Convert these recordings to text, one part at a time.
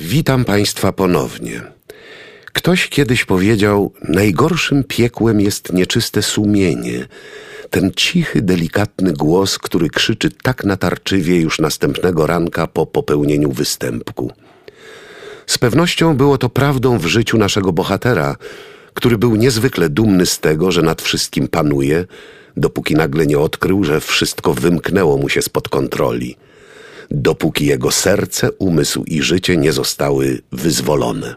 Witam Państwa ponownie. Ktoś kiedyś powiedział: Najgorszym piekłem jest nieczyste sumienie. Ten cichy, delikatny głos, który krzyczy tak natarczywie już następnego ranka po popełnieniu występku. Z pewnością było to prawdą w życiu naszego bohatera, który był niezwykle dumny z tego, że nad wszystkim panuje, dopóki nagle nie odkrył, że wszystko wymknęło mu się spod kontroli dopóki jego serce, umysł i życie nie zostały wyzwolone.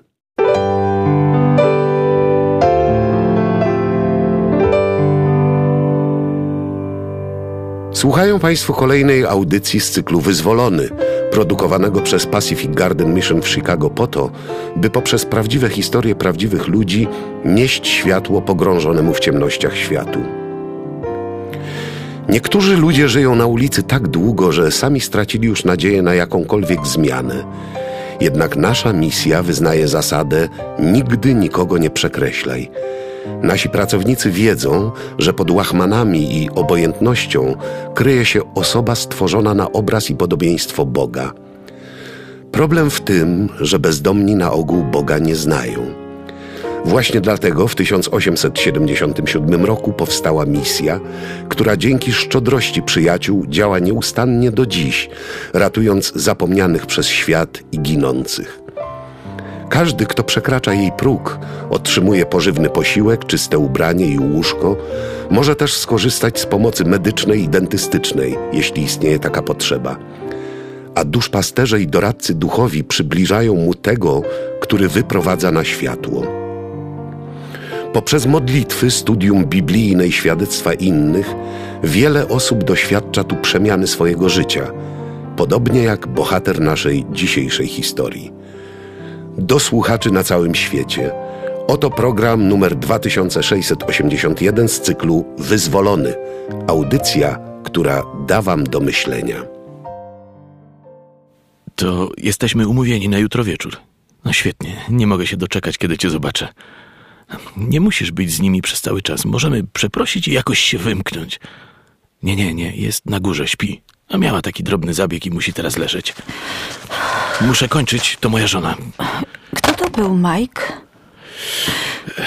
Słuchają Państwo kolejnej audycji z cyklu Wyzwolony, produkowanego przez Pacific Garden Mission w Chicago po to, by poprzez prawdziwe historie prawdziwych ludzi nieść światło pogrążonemu w ciemnościach światu. Niektórzy ludzie żyją na ulicy tak długo, że sami stracili już nadzieję na jakąkolwiek zmianę. Jednak nasza misja wyznaje zasadę nigdy nikogo nie przekreślaj. Nasi pracownicy wiedzą, że pod łachmanami i obojętnością kryje się osoba stworzona na obraz i podobieństwo Boga. Problem w tym, że bezdomni na ogół Boga nie znają. Właśnie dlatego w 1877 roku powstała misja, która dzięki szczodrości przyjaciół działa nieustannie do dziś, ratując zapomnianych przez świat i ginących. Każdy, kto przekracza jej próg, otrzymuje pożywny posiłek, czyste ubranie i łóżko, może też skorzystać z pomocy medycznej i dentystycznej, jeśli istnieje taka potrzeba. A duszpasterze i doradcy duchowi przybliżają mu tego, który wyprowadza na światło. Poprzez modlitwy, studium biblijne i świadectwa innych, wiele osób doświadcza tu przemiany swojego życia, podobnie jak bohater naszej dzisiejszej historii. Do słuchaczy na całym świecie. Oto program numer 2681 z cyklu Wyzwolony. Audycja, która da Wam do myślenia. To jesteśmy umówieni na jutro wieczór. No świetnie, nie mogę się doczekać, kiedy cię zobaczę. Nie musisz być z nimi przez cały czas. Możemy przeprosić i jakoś się wymknąć. Nie, nie, nie, jest na górze, śpi. A miała taki drobny zabieg i musi teraz leżeć. Muszę kończyć, to moja żona. Kto to był, Mike?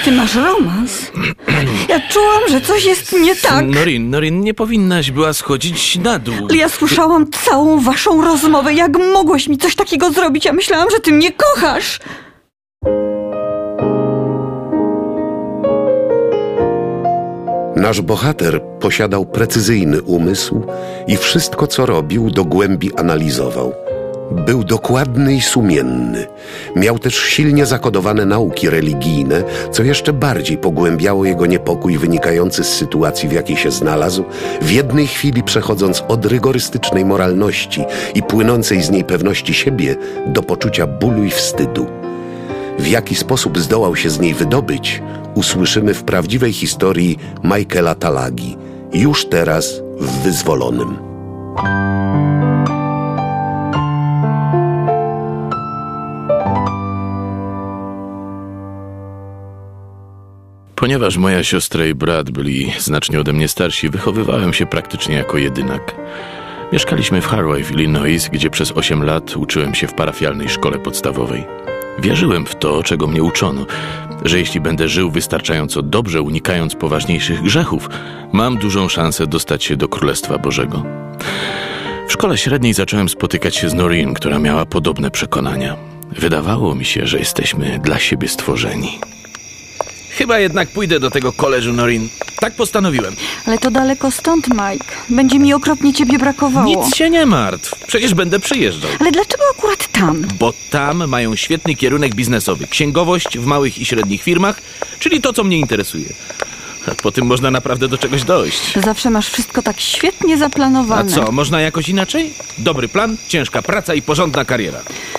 Ty masz romans? Ja czułam, że coś jest nie tak. Norin, Norin, nie powinnaś była schodzić na dół. Ale ja słyszałam całą waszą rozmowę. Jak mogłeś mi coś takiego zrobić? Ja myślałam, że ty mnie kochasz. Nasz bohater posiadał precyzyjny umysł i wszystko, co robił, do głębi analizował. Był dokładny i sumienny. Miał też silnie zakodowane nauki religijne, co jeszcze bardziej pogłębiało jego niepokój wynikający z sytuacji, w jakiej się znalazł, w jednej chwili przechodząc od rygorystycznej moralności i płynącej z niej pewności siebie do poczucia bólu i wstydu. W jaki sposób zdołał się z niej wydobyć, usłyszymy w prawdziwej historii Michaela Talagi, już teraz w Wyzwolonym. Ponieważ moja siostra i brat byli znacznie ode mnie starsi, wychowywałem się praktycznie jako jedynak. Mieszkaliśmy w Harway w Illinois, gdzie przez 8 lat uczyłem się w parafialnej szkole podstawowej. Wierzyłem w to, czego mnie uczono, że jeśli będę żył wystarczająco dobrze, unikając poważniejszych grzechów, mam dużą szansę dostać się do Królestwa Bożego. W szkole średniej zacząłem spotykać się z Noreen, która miała podobne przekonania. Wydawało mi się, że jesteśmy dla siebie stworzeni. Chyba jednak pójdę do tego koleżu Norin. Tak postanowiłem. Ale to daleko stąd, Mike. Będzie mi okropnie ciebie brakowało. Nic się nie martw. Przecież będę przyjeżdżał. Ale dlaczego akurat tam? Bo tam mają świetny kierunek biznesowy. Księgowość w małych i średnich firmach, czyli to, co mnie interesuje. Po tym można naprawdę do czegoś dojść. Zawsze masz wszystko tak świetnie zaplanowane. A co, można jakoś inaczej? Dobry plan, ciężka praca i porządna kariera.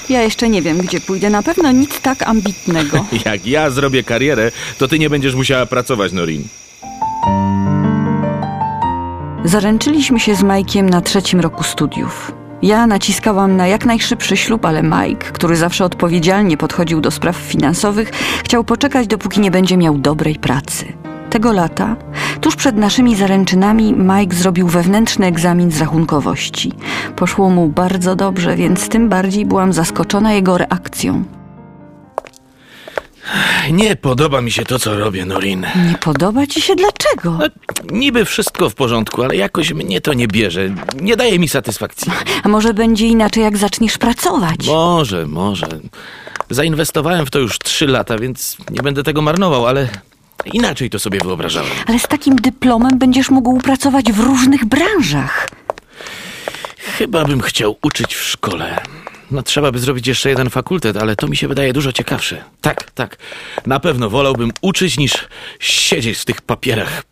Ja jeszcze nie wiem, gdzie pójdę. Na pewno nic tak ambitnego. Jak ja zrobię karierę, to ty nie będziesz musiała pracować, Norin. Zaręczyliśmy się z Majkiem na trzecim roku studiów. Ja naciskałam na jak najszybszy ślub, ale Mike, który zawsze odpowiedzialnie podchodził do spraw finansowych, chciał poczekać, dopóki nie będzie miał dobrej pracy. Tego lata, tuż przed naszymi zaręczynami, Mike zrobił wewnętrzny egzamin z rachunkowości. Poszło mu bardzo dobrze, więc tym bardziej byłam zaskoczona jego reakcją. Nie podoba mi się to, co robię, Norin. Nie podoba ci się dlaczego? No, niby wszystko w porządku, ale jakoś mnie to nie bierze. Nie daje mi satysfakcji. A może będzie inaczej, jak zaczniesz pracować? Może, może. Zainwestowałem w to już trzy lata, więc nie będę tego marnował, ale inaczej to sobie wyobrażałem. Ale z takim dyplomem będziesz mógł pracować w różnych branżach. Chyba bym chciał uczyć w szkole. No trzeba by zrobić jeszcze jeden fakultet, ale to mi się wydaje dużo ciekawsze. Tak, tak. Na pewno wolałbym uczyć niż siedzieć w tych papierach.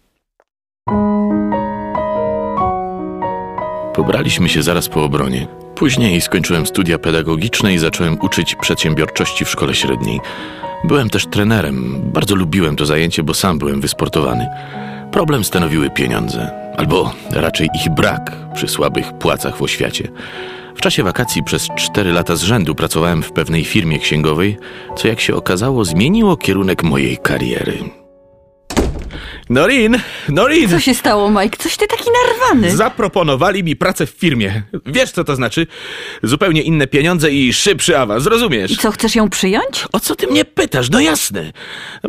Pobraliśmy się zaraz po obronie. Później skończyłem studia pedagogiczne i zacząłem uczyć przedsiębiorczości w szkole średniej. Byłem też trenerem. Bardzo lubiłem to zajęcie, bo sam byłem wysportowany. Problem stanowiły pieniądze, albo raczej ich brak przy słabych płacach w oświacie. W czasie wakacji przez cztery lata z rzędu pracowałem w pewnej firmie księgowej, co jak się okazało zmieniło kierunek mojej kariery. Norin, Norin! Co się stało, Mike? Coś ty taki narwany. Zaproponowali mi pracę w firmie. Wiesz, co to znaczy? Zupełnie inne pieniądze i szybszy awans, rozumiesz? I co, chcesz ją przyjąć? O co ty mnie pytasz? No jasne.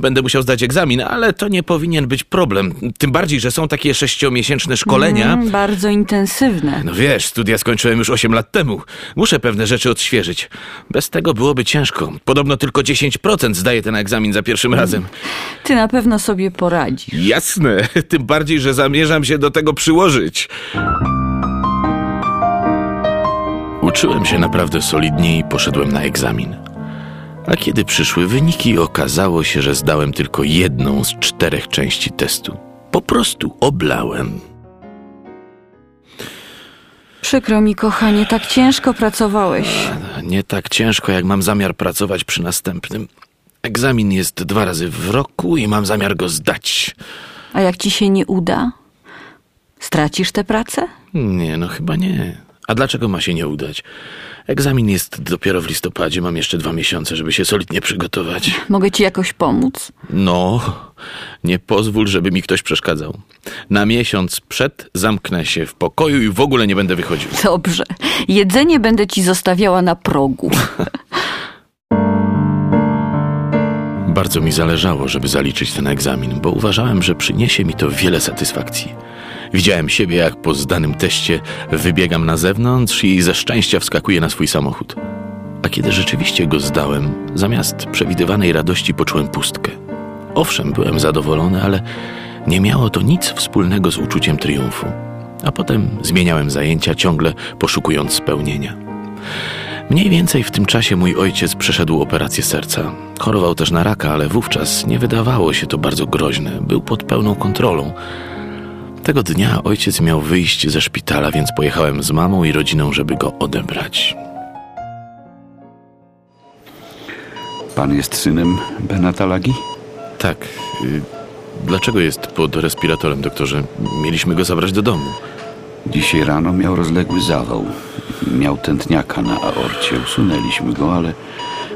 Będę musiał zdać egzamin, ale to nie powinien być problem. Tym bardziej, że są takie sześciomiesięczne szkolenia. Mm, bardzo intensywne. No wiesz, studia skończyłem już 8 lat temu. Muszę pewne rzeczy odświeżyć. Bez tego byłoby ciężko. Podobno tylko 10% zdaje ten egzamin za pierwszym razem. Ty na pewno sobie poradzisz. Jasne, tym bardziej, że zamierzam się do tego przyłożyć. Uczyłem się naprawdę solidnie i poszedłem na egzamin. A kiedy przyszły wyniki, okazało się, że zdałem tylko jedną z czterech części testu. Po prostu oblałem. Przykro mi, kochanie, tak ciężko pracowałeś. Nie tak ciężko, jak mam zamiar pracować przy następnym. Egzamin jest dwa razy w roku i mam zamiar go zdać. A jak ci się nie uda? Stracisz tę pracę? Nie, no chyba nie. A dlaczego ma się nie udać? Egzamin jest dopiero w listopadzie, mam jeszcze dwa miesiące, żeby się solidnie przygotować. Mogę ci jakoś pomóc? No, nie pozwól, żeby mi ktoś przeszkadzał. Na miesiąc przed zamknę się w pokoju i w ogóle nie będę wychodził. Dobrze. Jedzenie będę ci zostawiała na progu. Bardzo mi zależało, żeby zaliczyć ten egzamin, bo uważałem, że przyniesie mi to wiele satysfakcji. Widziałem siebie, jak po zdanym teście wybiegam na zewnątrz i ze szczęścia wskakuję na swój samochód. A kiedy rzeczywiście go zdałem, zamiast przewidywanej radości poczułem pustkę. Owszem, byłem zadowolony, ale nie miało to nic wspólnego z uczuciem triumfu. A potem zmieniałem zajęcia, ciągle poszukując spełnienia. Mniej więcej w tym czasie mój ojciec przeszedł operację serca. Chorował też na raka, ale wówczas nie wydawało się to bardzo groźne. Był pod pełną kontrolą. Tego dnia ojciec miał wyjść ze szpitala, więc pojechałem z mamą i rodziną, żeby go odebrać. Pan jest synem Benata Lagi? Tak. y, Dlaczego jest pod respiratorem, doktorze? Mieliśmy go zabrać do domu. Dzisiaj rano miał rozległy zawał. Miał tętniaka na aorcie. Usunęliśmy go, ale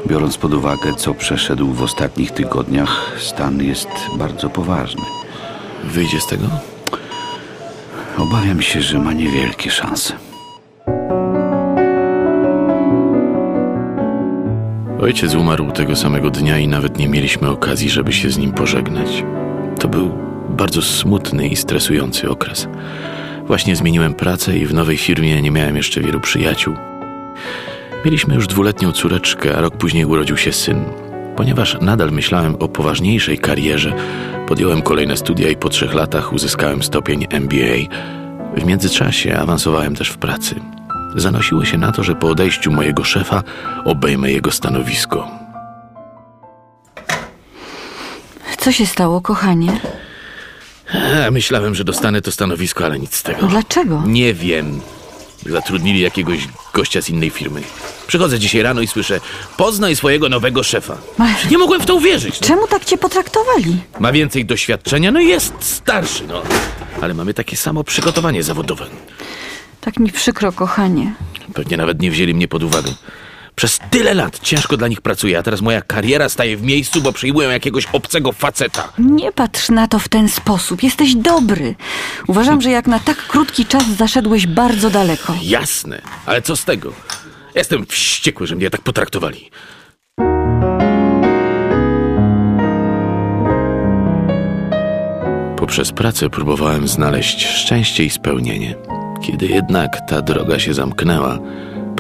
biorąc pod uwagę, co przeszedł w ostatnich tygodniach, stan jest bardzo poważny. Wyjdzie z tego? Obawiam się, że ma niewielkie szanse. Ojciec umarł tego samego dnia i nawet nie mieliśmy okazji, żeby się z nim pożegnać. To był bardzo smutny i stresujący okres. Właśnie zmieniłem pracę i w nowej firmie nie miałem jeszcze wielu przyjaciół. Mieliśmy już dwuletnią córeczkę, a rok później urodził się syn. Ponieważ nadal myślałem o poważniejszej karierze, podjąłem kolejne studia i po trzech latach uzyskałem stopień MBA. W międzyczasie awansowałem też w pracy. Zanosiło się na to, że po odejściu mojego szefa obejmę jego stanowisko. Co się stało, kochanie? Myślałem, że dostanę to stanowisko, ale nic z tego. Dlaczego? Nie wiem. Zatrudnili jakiegoś gościa z innej firmy. Przychodzę dzisiaj rano i słyszę: Poznaj swojego nowego szefa. Ach. Nie mogłem w to uwierzyć. No. Czemu tak cię potraktowali? Ma więcej doświadczenia, no i jest starszy, no. Ale mamy takie samo przygotowanie zawodowe. Tak mi przykro, kochanie. Pewnie nawet nie wzięli mnie pod uwagę. Przez tyle lat ciężko dla nich pracuję, a teraz moja kariera staje w miejscu, bo przyjmują jakiegoś obcego faceta. Nie patrz na to w ten sposób. Jesteś dobry. Uważam, że jak na tak krótki czas zaszedłeś bardzo daleko. Jasne, ale co z tego? Jestem wściekły, że mnie tak potraktowali. Poprzez pracę próbowałem znaleźć szczęście i spełnienie. Kiedy jednak ta droga się zamknęła,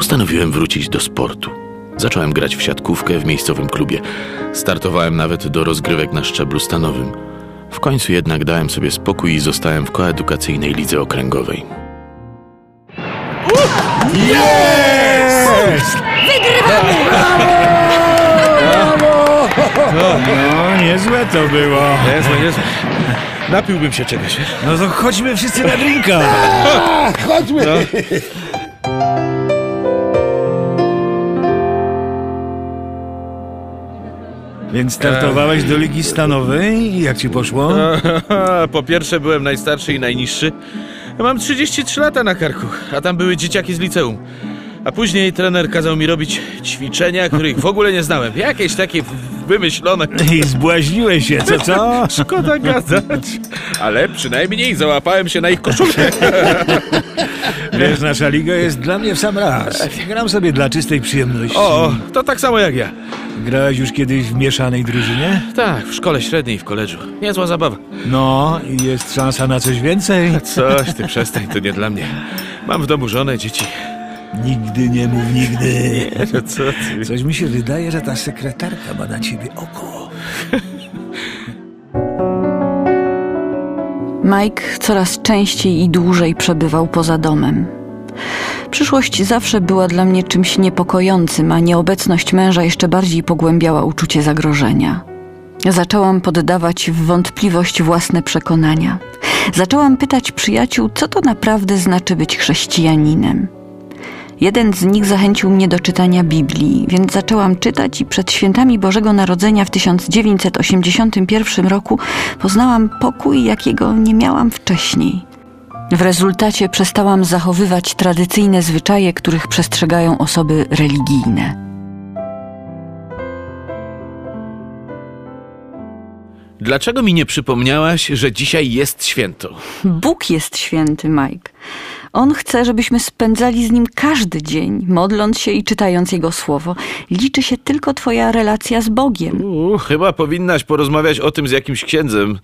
postanowiłem wrócić do sportu. Zacząłem grać w siatkówkę w miejscowym klubie. Startowałem nawet do rozgrywek na szczeblu stanowym. W końcu jednak dałem sobie spokój i zostałem w koedukacyjnej lidze okręgowej. No, niezłe to było. Niezłe, niezłe. Napiłbym się czegoś. No to chodźmy wszyscy na drinka. Chodźmy! Więc startowałeś do Ligi Stanowej i jak ci poszło? Po pierwsze byłem najstarszy i najniższy. Mam 33 lata na karku, a tam były dzieciaki z liceum. A później trener kazał mi robić ćwiczenia, których w ogóle nie znałem. Jakieś takie wymyślone. I zbłaźniłeś się, co co? Szkoda gadać. Ale przynajmniej załapałem się na ich koszulkę. Wiesz, nasza liga jest dla mnie w sam raz. Gram sobie dla czystej przyjemności. O, to tak samo jak ja. Grałeś już kiedyś w mieszanej drużynie? Tak, w szkole średniej w koledżu. Niezła zabawa. No, i jest szansa na coś więcej? Coś, ty przestań, to nie dla mnie. Mam w domu żonę, dzieci. Nigdy nie mów nigdy. No co ty? Coś mi się wydaje, że ta sekretarka ma na ciebie oko. Mike coraz częściej i dłużej przebywał poza domem. Przyszłość zawsze była dla mnie czymś niepokojącym, a nieobecność męża jeszcze bardziej pogłębiała uczucie zagrożenia. Zaczęłam poddawać w wątpliwość własne przekonania. Zaczęłam pytać przyjaciół, co to naprawdę znaczy być chrześcijaninem. Jeden z nich zachęcił mnie do czytania Biblii, więc zaczęłam czytać i przed świętami Bożego Narodzenia w 1981 roku poznałam pokój, jakiego nie miałam wcześniej. W rezultacie przestałam zachowywać tradycyjne zwyczaje, których przestrzegają osoby religijne. Dlaczego mi nie przypomniałaś, że dzisiaj jest święto? Bóg jest święty, Mike. On chce, żebyśmy spędzali z nim każdy dzień, modląc się i czytając jego słowo. Liczy się tylko Twoja relacja z Bogiem. U, chyba powinnaś porozmawiać o tym z jakimś księdzem.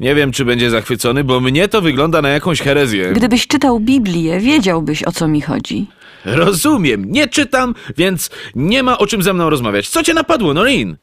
Nie wiem, czy będzie zachwycony, bo mnie to wygląda na jakąś herezję. Gdybyś czytał Biblię, wiedziałbyś o co mi chodzi. Rozumiem, nie czytam, więc nie ma o czym ze mną rozmawiać. Co cię napadło, Norin?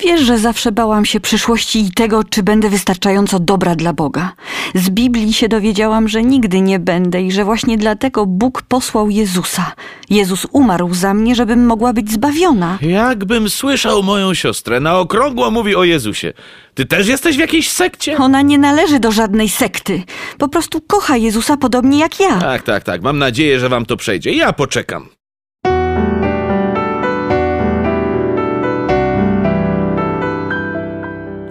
Wiesz, że zawsze bałam się przyszłości i tego, czy będę wystarczająco dobra dla Boga. Z Biblii się dowiedziałam, że nigdy nie będę i że właśnie dlatego Bóg posłał Jezusa. Jezus umarł za mnie, żebym mogła być zbawiona. Jakbym słyszał moją siostrę, na okrągło mówi o Jezusie. Ty też jesteś w jakiejś sekcie? Ona nie należy do żadnej sekty. Po prostu kocha Jezusa podobnie jak ja. Tak, tak, tak. Mam nadzieję, że wam to przejdzie. Ja poczekam.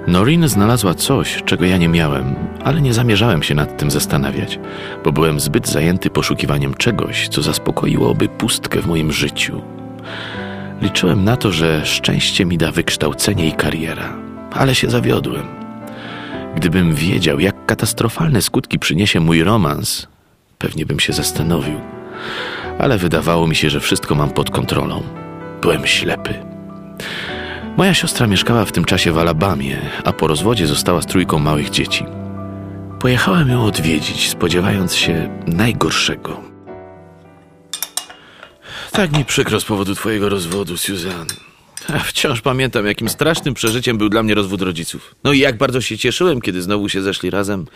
Norin znalazła coś, czego ja nie miałem, ale nie zamierzałem się nad tym zastanawiać, bo byłem zbyt zajęty poszukiwaniem czegoś, co zaspokoiłoby pustkę w moim życiu. Liczyłem na to, że szczęście mi da wykształcenie i kariera, ale się zawiodłem. Gdybym wiedział, jak katastrofalne skutki przyniesie mój romans, pewnie bym się zastanowił. Ale wydawało mi się, że wszystko mam pod kontrolą. Byłem ślepy. Moja siostra mieszkała w tym czasie w Alabamie, a po rozwodzie została z trójką małych dzieci. Pojechałem ją odwiedzić, spodziewając się najgorszego. Tak mi przykro z powodu twojego rozwodu, Susan. A Wciąż pamiętam, jakim strasznym przeżyciem był dla mnie rozwód rodziców. No i jak bardzo się cieszyłem, kiedy znowu się zeszli razem.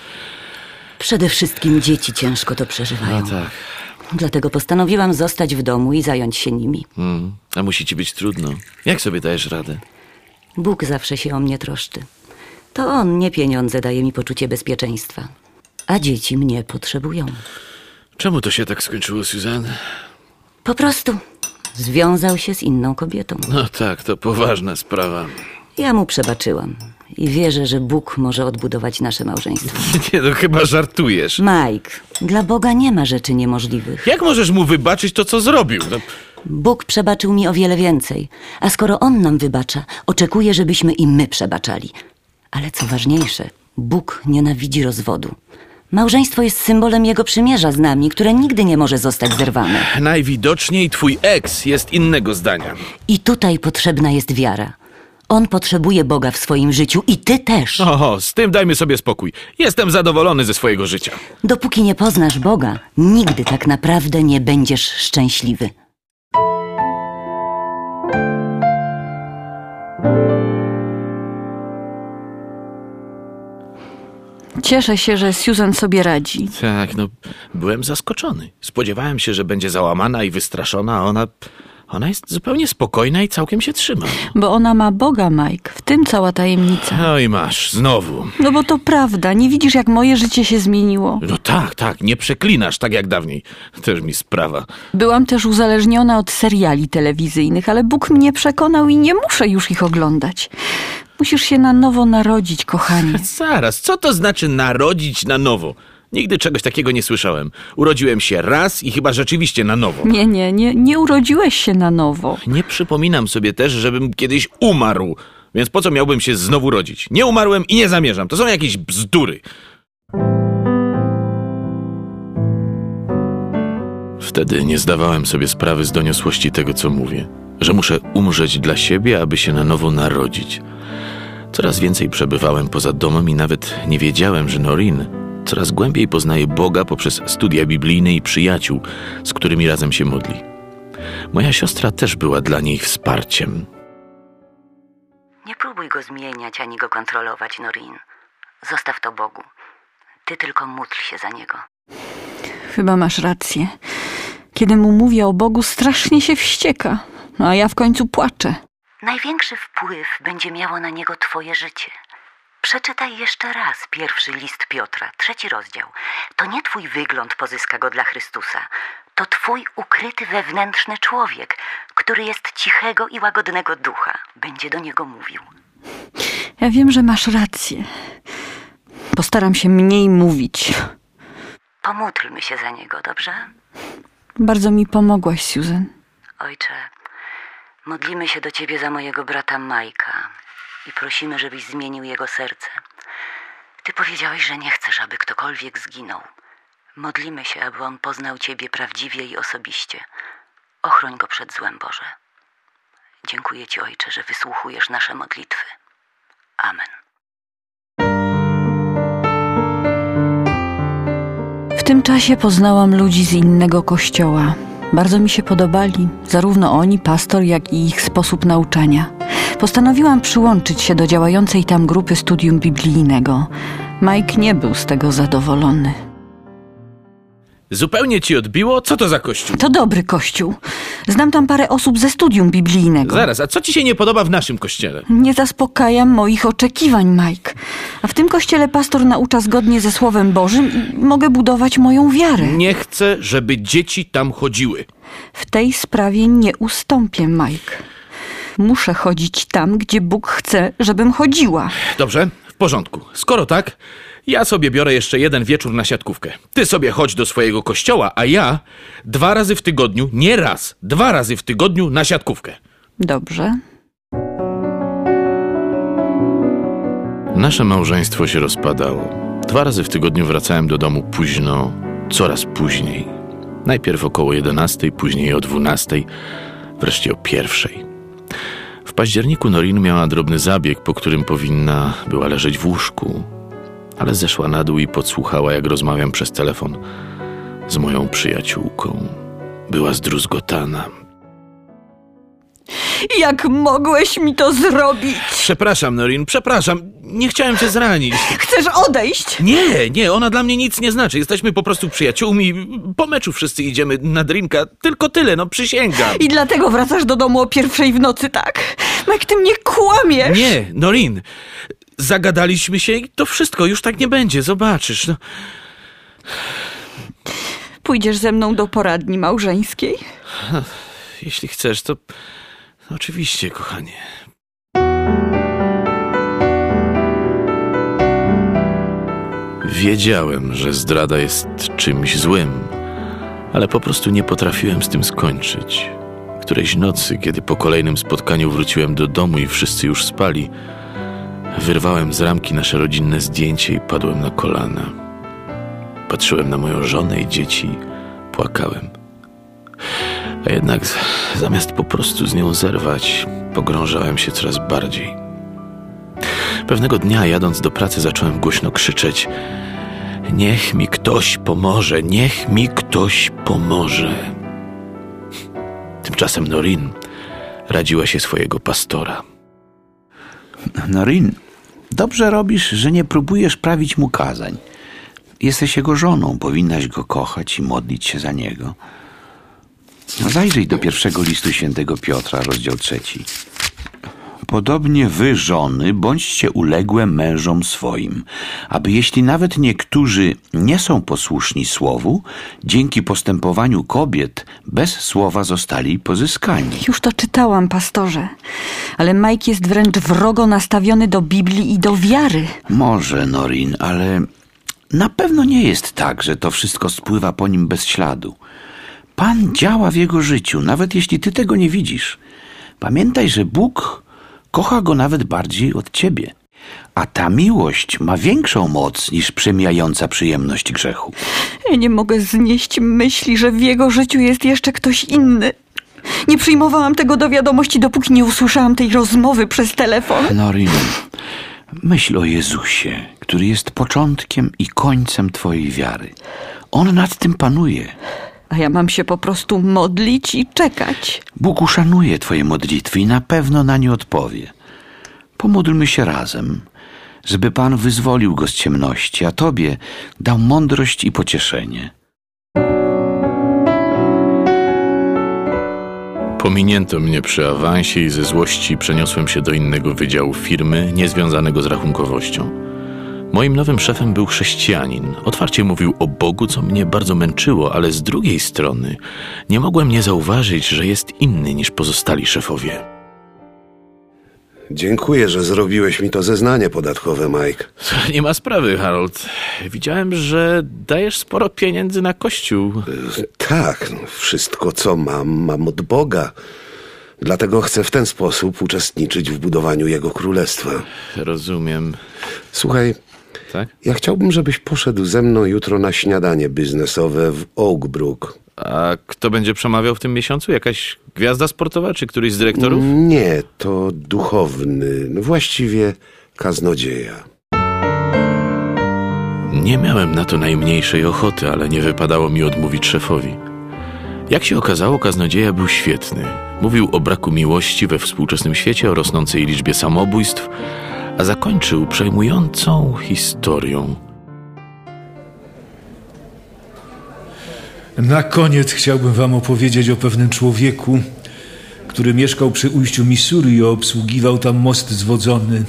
Przede wszystkim dzieci ciężko to przeżywają. A tak. Dlatego postanowiłam zostać w domu i zająć się nimi. Mm, a musi ci być trudno. Jak sobie dajesz radę? Bóg zawsze się o mnie troszczy. To on, nie pieniądze, daje mi poczucie bezpieczeństwa. A dzieci mnie potrzebują. Czemu to się tak skończyło, Susan? Po prostu związał się z inną kobietą. No tak, to poważna sprawa. Ja mu przebaczyłam i wierzę, że Bóg może odbudować nasze małżeństwo. Nie, no chyba żartujesz. Mike, dla Boga nie ma rzeczy niemożliwych. Jak możesz mu wybaczyć to, co zrobił? No, Bóg przebaczył mi o wiele więcej, a skoro On nam wybacza, oczekuje, żebyśmy i my przebaczali. Ale co ważniejsze, Bóg nienawidzi rozwodu. Małżeństwo jest symbolem Jego przymierza z nami, które nigdy nie może zostać zerwane. Najwidoczniej twój ex jest innego zdania. I tutaj potrzebna jest wiara. On potrzebuje Boga w swoim życiu i ty też. Oho, z tym dajmy sobie spokój. Jestem zadowolony ze swojego życia. Dopóki nie poznasz Boga, nigdy tak naprawdę nie będziesz szczęśliwy. Cieszę się, że Susan sobie radzi. Tak, no, byłem zaskoczony. Spodziewałem się, że będzie załamana i wystraszona, a ona. Ona jest zupełnie spokojna i całkiem się trzyma. Bo ona ma Boga, Mike. W tym cała tajemnica. No i masz, znowu. No bo to prawda. Nie widzisz, jak moje życie się zmieniło. No tak, tak, nie przeklinasz tak jak dawniej. Też mi sprawa. Byłam też uzależniona od seriali telewizyjnych, ale Bóg mnie przekonał i nie muszę już ich oglądać. Musisz się na nowo narodzić, kochanie. Zaraz, co to znaczy narodzić na nowo? Nigdy czegoś takiego nie słyszałem. Urodziłem się raz i chyba rzeczywiście na nowo. Nie, nie, nie, nie urodziłeś się na nowo. Nie przypominam sobie też, żebym kiedyś umarł. Więc po co miałbym się znowu rodzić? Nie umarłem i nie zamierzam. To są jakieś bzdury. Wtedy nie zdawałem sobie sprawy z doniosłości tego, co mówię. Że muszę umrzeć dla siebie, aby się na nowo narodzić. Coraz więcej przebywałem poza domem i nawet nie wiedziałem, że Norin coraz głębiej poznaje Boga poprzez studia biblijne i przyjaciół, z którymi razem się modli. Moja siostra też była dla niej wsparciem. Nie próbuj go zmieniać ani go kontrolować, Norin. Zostaw to Bogu. Ty tylko módl się za niego. Chyba masz rację. Kiedy mu mówię o Bogu, strasznie się wścieka. No a ja w końcu płaczę. Największy wpływ będzie miało na niego twoje życie. Przeczytaj jeszcze raz pierwszy list Piotra, trzeci rozdział. To nie twój wygląd pozyska go dla Chrystusa. To twój ukryty wewnętrzny człowiek, który jest cichego i łagodnego ducha. Będzie do niego mówił. Ja wiem, że masz rację. Postaram się mniej mówić. Pomódlmy się za niego, dobrze? Bardzo mi pomogłaś, Susan. Ojcze, modlimy się do Ciebie za mojego brata Majka i prosimy, żebyś zmienił jego serce. Ty powiedziałeś, że nie chcesz, aby ktokolwiek zginął. Modlimy się, aby on poznał Ciebie prawdziwie i osobiście. Ochroń go przed złem, Boże. Dziękuję Ci, Ojcze, że wysłuchujesz nasze modlitwy. Amen. W tym czasie poznałam ludzi z innego kościoła. Bardzo mi się podobali, zarówno oni, pastor, jak i ich sposób nauczania. Postanowiłam przyłączyć się do działającej tam grupy studium biblijnego. Mike nie był z tego zadowolony. Zupełnie ci odbiło? Co to za kościół? To dobry kościół. Znam tam parę osób ze studium biblijnego. Zaraz, a co ci się nie podoba w naszym kościele? Nie zaspokajam moich oczekiwań, Mike. A w tym kościele pastor naucza zgodnie ze Słowem Bożym i mogę budować moją wiarę. Nie chcę, żeby dzieci tam chodziły. W tej sprawie nie ustąpię, Mike. Muszę chodzić tam, gdzie Bóg chce, żebym chodziła. Dobrze, w porządku. Skoro tak, ja sobie biorę jeszcze jeden wieczór na siatkówkę. Ty sobie chodź do swojego kościoła, a ja dwa razy w tygodniu, nie raz, dwa razy w tygodniu na siatkówkę. Dobrze. Nasze małżeństwo się rozpadało. Dwa razy w tygodniu wracałem do domu późno, coraz później. Najpierw około 11, później o 12, wreszcie o pierwszej. W październiku Norin miała drobny zabieg, po którym powinna była leżeć w łóżku, ale zeszła na dół i podsłuchała, jak rozmawiam przez telefon z moją przyjaciółką. Była zdruzgotana. Jak mogłeś mi to zrobić? Przepraszam, Norin, przepraszam. Nie chciałem cię zranić. Chcesz odejść? Nie, nie, ona dla mnie nic nie znaczy. Jesteśmy po prostu przyjaciółmi. Po meczu wszyscy idziemy na drinka. Tylko tyle, no przysięgam. I dlatego wracasz do domu o pierwszej w nocy, tak? Mike, ty mnie kłamiesz! Nie, Norin. Zagadaliśmy się i to wszystko. Już tak nie będzie, zobaczysz. No. Pójdziesz ze mną do poradni małżeńskiej? Jeśli chcesz, to oczywiście, kochanie. Wiedziałem, że zdrada jest czymś złym, ale po prostu nie potrafiłem z tym skończyć. Którejś nocy, kiedy po kolejnym spotkaniu wróciłem do domu i wszyscy już spali, wyrwałem z ramki nasze rodzinne zdjęcie i padłem na kolana. Patrzyłem na moją żonę i dzieci, płakałem. A jednak zamiast po prostu z nią zerwać, pogrążałem się coraz bardziej. Pewnego dnia, jadąc do pracy, zacząłem głośno krzyczeć: Niech mi ktoś pomoże, niech mi ktoś pomoże. Tymczasem Norin radziła się swojego pastora. Norin, dobrze robisz, że nie próbujesz prawić mu kazań. Jesteś jego żoną, powinnaś go kochać i modlić się za niego. Zajrzyj do pierwszego listu świętego Piotra, rozdział trzeci. Podobnie wy, żony, bądźcie uległe mężom swoim, aby jeśli nawet niektórzy nie są posłuszni słowu, dzięki postępowaniu kobiet bez słowa zostali pozyskani. Już to czytałam, pastorze. Ale Mike jest wręcz wrogo nastawiony do Biblii i do wiary. Może, Norin, ale na pewno nie jest tak, że to wszystko spływa po nim bez śladu. Pan działa w jego życiu, nawet jeśli ty tego nie widzisz. Pamiętaj, że Bóg kocha go nawet bardziej od ciebie. A ta miłość ma większą moc niż przemijająca przyjemność grzechu. Ja nie mogę znieść myśli, że w jego życiu jest jeszcze ktoś inny. Nie przyjmowałam tego do wiadomości, dopóki nie usłyszałam tej rozmowy przez telefon. Norin, myśl o Jezusie, który jest początkiem i końcem twojej wiary. On nad tym panuje. A ja mam się po prostu modlić i czekać. Bóg uszanuje Twoje modlitwy i na pewno na nie odpowie. Pomódlmy się razem, żeby Pan wyzwolił go z ciemności, a Tobie dał mądrość i pocieszenie. Pominięto mnie przy awansie i ze złości przeniosłem się do innego wydziału firmy, niezwiązanego z rachunkowością. Moim nowym szefem był chrześcijanin. Otwarcie mówił o Bogu, co mnie bardzo męczyło, ale z drugiej strony nie mogłem nie zauważyć, że jest inny niż pozostali szefowie. Dziękuję, że zrobiłeś mi to zeznanie podatkowe, Mike. Nie ma sprawy, Harold. Widziałem, że dajesz sporo pieniędzy na kościół. Tak, no, wszystko co mam, mam od Boga. Dlatego chcę w ten sposób uczestniczyć w budowaniu Jego królestwa. Rozumiem. Słuchaj, Tak? ja chciałbym, żebyś poszedł ze mną jutro na śniadanie biznesowe w Oakbrook. A kto będzie przemawiał w tym miesiącu? Jakaś gwiazda sportowa czy któryś z dyrektorów? Nie, to duchowny, no właściwie kaznodzieja. Nie miałem na to najmniejszej ochoty, ale nie wypadało mi odmówić szefowi. Jak się okazało, kaznodzieja był świetny. Mówił o braku miłości we współczesnym świecie, o rosnącej liczbie samobójstw, a zakończył przejmującą historią. Na koniec chciałbym wam opowiedzieć o pewnym człowieku, który mieszkał przy ujściu Missouri i obsługiwał tam most zwodzony.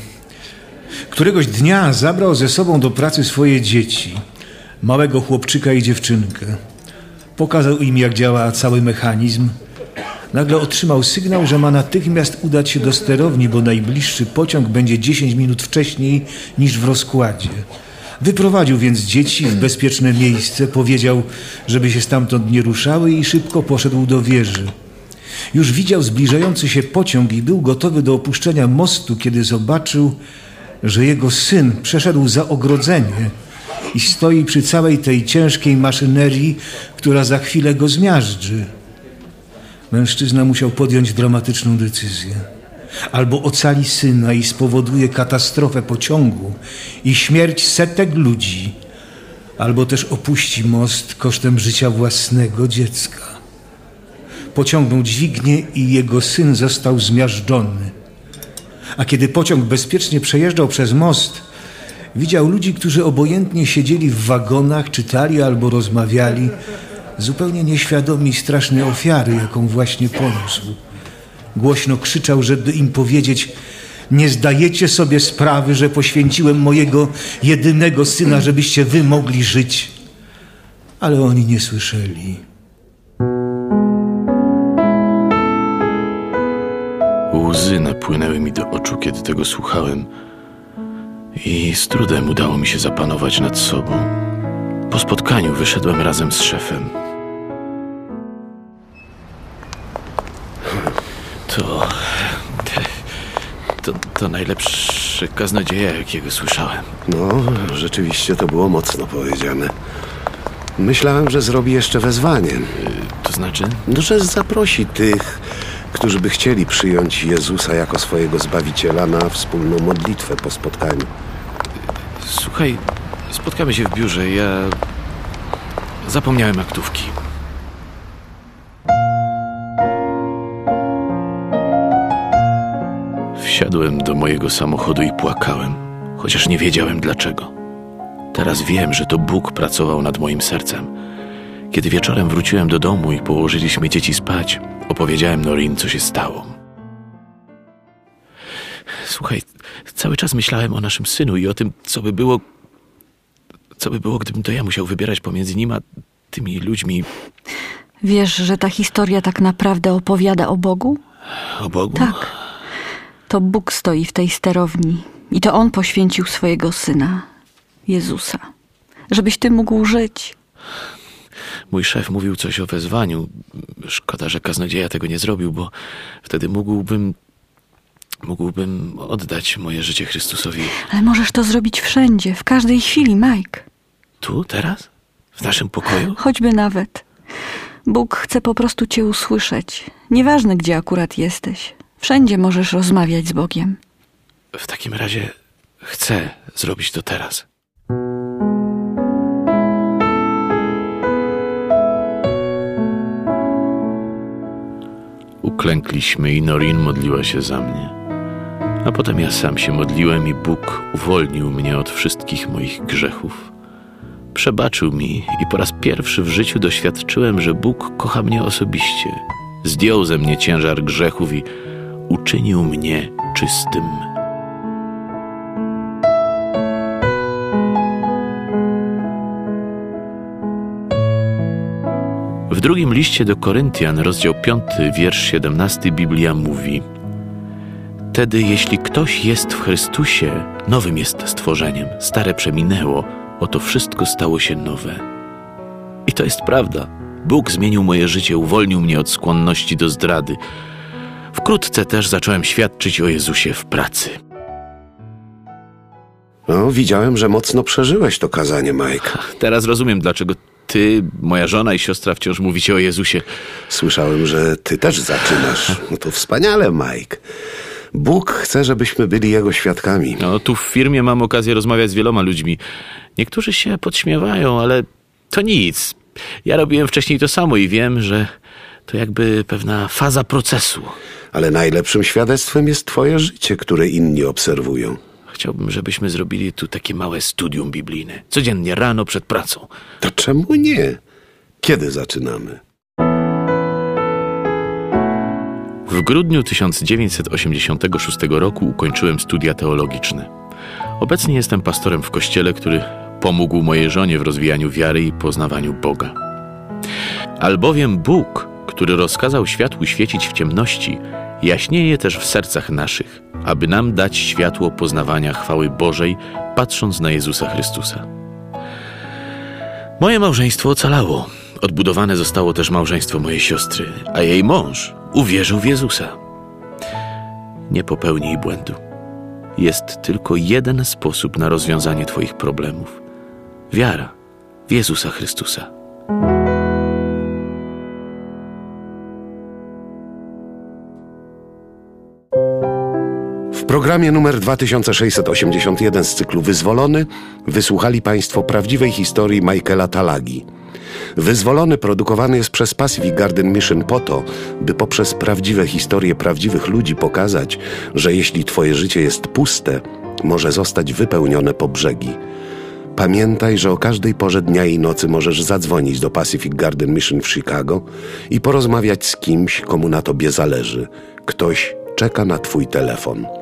Któregoś dnia zabrał ze sobą do pracy swoje dzieci, małego chłopczyka i dziewczynkę. Pokazał im, jak działa cały mechanizm. Nagle otrzymał sygnał, że ma natychmiast udać się do sterowni, bo najbliższy pociąg będzie 10 minut wcześniej niż w rozkładzie. Wyprowadził więc dzieci w bezpieczne miejsce, powiedział, żeby się stamtąd nie ruszały i szybko poszedł do wieży. Już widział zbliżający się pociąg i był gotowy do opuszczenia mostu, kiedy zobaczył, że jego syn przeszedł za ogrodzenie i stoi przy całej tej ciężkiej maszynerii, która za chwilę go zmiażdży. Mężczyzna musiał podjąć dramatyczną decyzję. Albo ocali syna i spowoduje katastrofę pociągu i śmierć setek ludzi, albo też opuści most kosztem życia własnego dziecka. Pociągnął dźwignię i jego syn został zmiażdżony. A kiedy pociąg bezpiecznie przejeżdżał przez most, widział ludzi, którzy obojętnie siedzieli w wagonach, czytali albo rozmawiali, zupełnie nieświadomi strasznej ofiary, jaką właśnie poniósł. Głośno krzyczał, żeby im powiedzieć: Nie zdajecie sobie sprawy, że poświęciłem mojego jedynego syna, żebyście wy mogli żyć. Ale oni nie słyszeli. Łzy napłynęły mi do oczu, kiedy tego słuchałem, i z trudem udało mi się zapanować nad sobą. Po spotkaniu wyszedłem razem z szefem. To... To, to najlepszy kaznodzieja, jakiego słyszałem. No, rzeczywiście to było mocno powiedziane. Myślałem, że zrobi jeszcze wezwanie. To znaczy? No, że zaprosi tych, którzy by chcieli przyjąć Jezusa jako swojego Zbawiciela na wspólną modlitwę po spotkaniu. Słuchaj, spotkamy się w biurze. Ja zapomniałem aktówki. Wsiadłem do mojego samochodu i płakałem, chociaż nie wiedziałem dlaczego. Teraz wiem, że to Bóg pracował nad moim sercem. Kiedy wieczorem wróciłem do domu i położyliśmy dzieci spać, opowiedziałem Norin, co się stało. Słuchaj, cały czas myślałem o naszym synu i o tym, co by było. Co by było, gdybym to ja musiał wybierać pomiędzy nim a tymi ludźmi. Wiesz, że ta historia tak naprawdę opowiada o Bogu? O Bogu? Tak. To Bóg stoi w tej sterowni i to On poświęcił swojego syna, Jezusa, żebyś ty mógł żyć. Mój szef mówił coś o wezwaniu. Szkoda, że kaznodzieja tego nie zrobił, bo wtedy mógłbym. Mógłbym oddać moje życie Chrystusowi. Ale możesz to zrobić wszędzie, w każdej chwili, Mike. Tu, teraz? W naszym pokoju? Choćby nawet. Bóg chce po prostu cię usłyszeć. Nieważne, gdzie akurat jesteś. Wszędzie możesz rozmawiać z Bogiem. W takim razie chcę zrobić to teraz. Uklękliśmy i Norin modliła się za mnie. A potem ja sam się modliłem i Bóg uwolnił mnie od wszystkich moich grzechów. Przebaczył mi i po raz pierwszy w życiu doświadczyłem, że Bóg kocha mnie osobiście. Zdjął ze mnie ciężar grzechów i uczynił mnie czystym. W drugim liście do Koryntian, rozdział 5, wiersz 17, Biblia mówi: Tedy, jeśli ktoś jest w Chrystusie, nowym jest stworzeniem, stare przeminęło, oto wszystko stało się nowe. I to jest prawda. Bóg zmienił moje życie, uwolnił mnie od skłonności do zdrady. Wkrótce też zacząłem świadczyć o Jezusie w pracy. No, widziałem, że mocno przeżyłeś to kazanie, Mike. Teraz rozumiem, dlaczego ty, moja żona i siostra wciąż mówicie o Jezusie. Słyszałem, że ty też zaczynasz. No to wspaniale, Mike. Bóg chce, żebyśmy byli Jego świadkami. No, tu w firmie mam okazję rozmawiać z wieloma ludźmi. Niektórzy się podśmiewają, ale to nic. Ja robiłem wcześniej to samo i wiem, że to jakby pewna faza procesu. Ale najlepszym świadectwem jest twoje życie, które inni obserwują. Chciałbym, żebyśmy zrobili tu takie małe studium biblijne. Codziennie rano przed pracą. To czemu nie? Kiedy zaczynamy? W grudniu 1986 roku ukończyłem studia teologiczne. Obecnie jestem pastorem w kościele, który pomógł mojej żonie w rozwijaniu wiary i poznawaniu Boga. Albowiem Bóg, który rozkazał światłu świecić w ciemności, jaśnieje też w sercach naszych, aby nam dać światło poznawania chwały Bożej, patrząc na Jezusa Chrystusa. Moje małżeństwo ocalało. Odbudowane zostało też małżeństwo mojej siostry, a jej mąż uwierzył w Jezusa. Nie popełnij błędu. Jest tylko jeden sposób na rozwiązanie Twoich problemów wiara w Jezusa Chrystusa. Programie numer 2681 z cyklu Wyzwolony wysłuchali Państwo prawdziwej historii Michaela Talagi. Wyzwolony produkowany jest przez Pacific Garden Mission po to, by poprzez prawdziwe historie prawdziwych ludzi pokazać, że jeśli Twoje życie jest puste, może zostać wypełnione po brzegi. Pamiętaj, że o każdej porze dnia i nocy możesz zadzwonić do Pacific Garden Mission w Chicago i porozmawiać z kimś, komu na tobie zależy. Ktoś czeka na Twój telefon.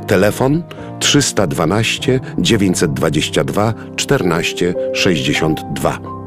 Telefon 312 922 14 62.